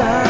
sun.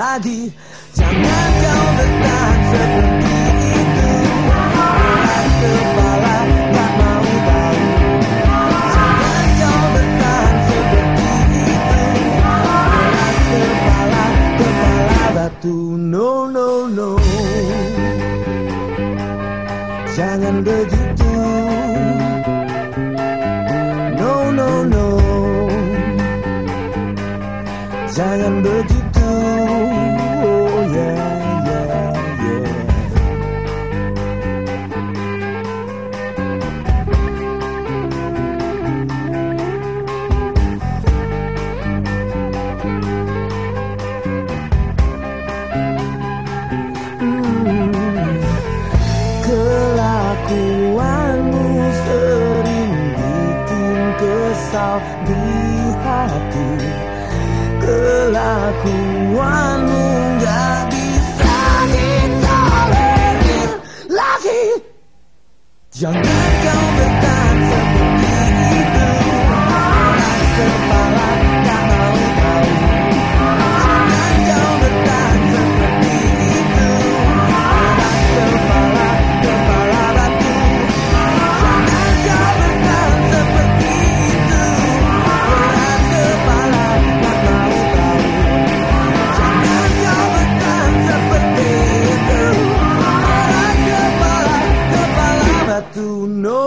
Jangan kau tetap seperti itu. Keras kepala tak mau tahu. Jangan kau tetap seperti itu. Keras kepala, kepala batu. No, no, no. Jangan begitu. No, no, no. Jangan begitu di hati. Kelakuanmu gak bisa ditolerir lagi. Jangan kau tetap seperti itu Keras itu Keras kepala,